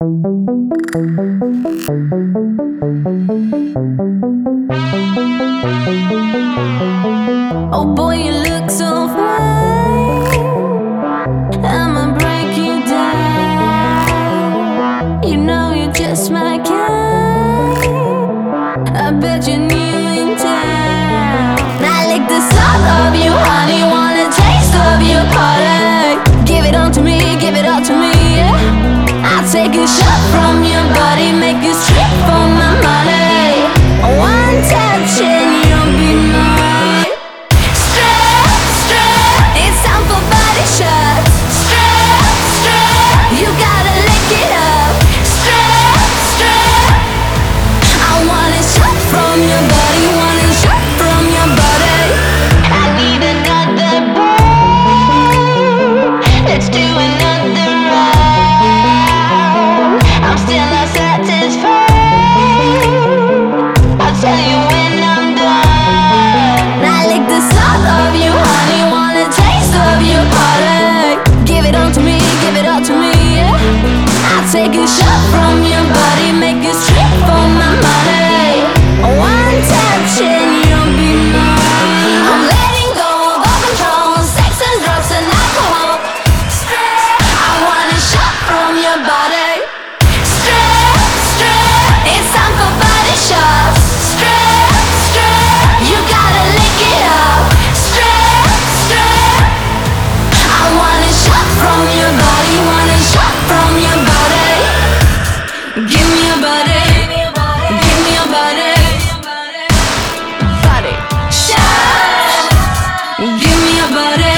Oh boy, shot from you. Take a shot from your body. salvaré.